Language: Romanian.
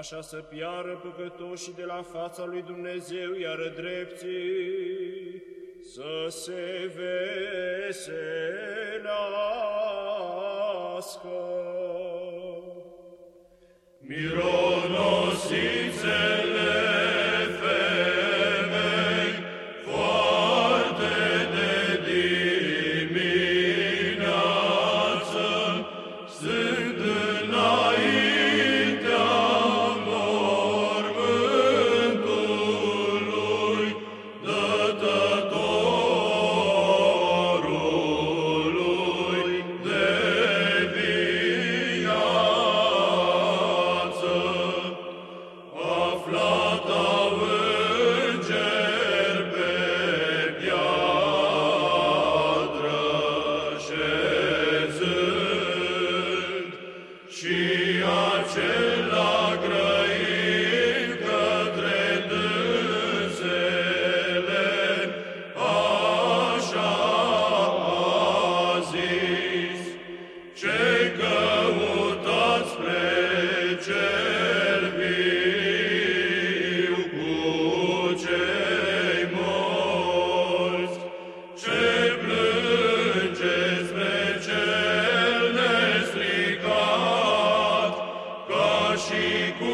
așa să piară păcătoșii de la fața lui Dumnezeu, iar drepții să se veselească. Mironosițele lăudați pe cel viu cu cei morți, ce plângeți pe cel nestricat, ca și cu